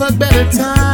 a better time.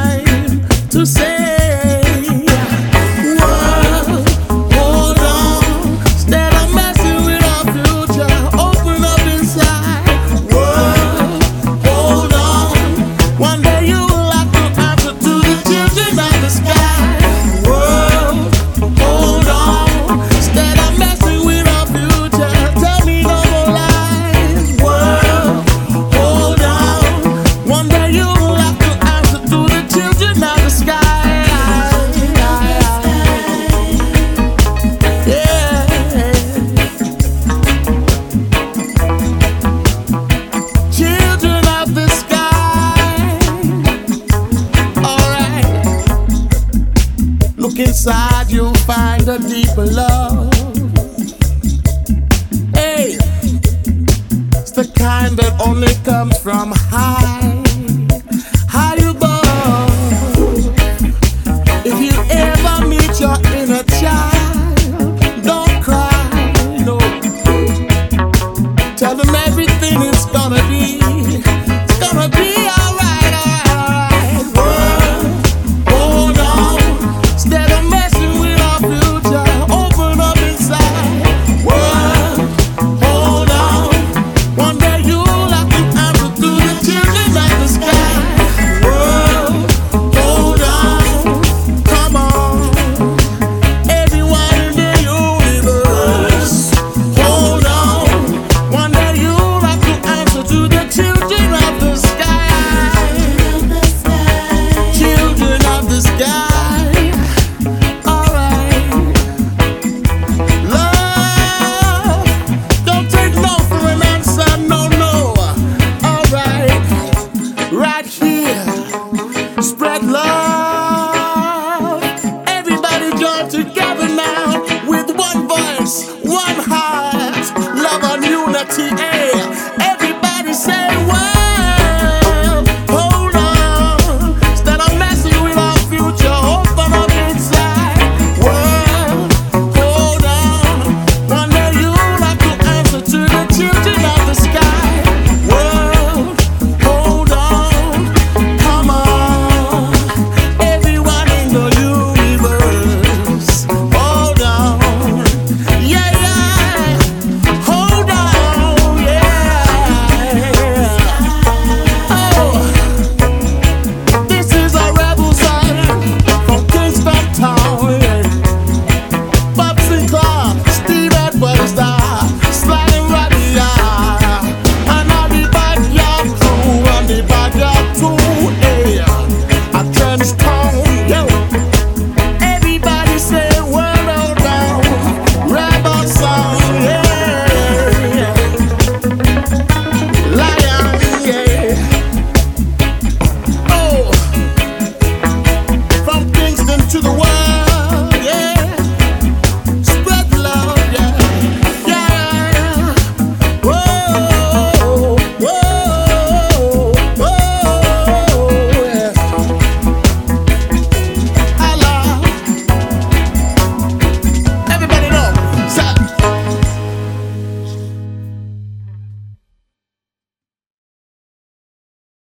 Find a deeper love. Hey, it's the kind that only comes from high. Yeah, spread love. Everybody join together now with one voice, one heart, love and unity.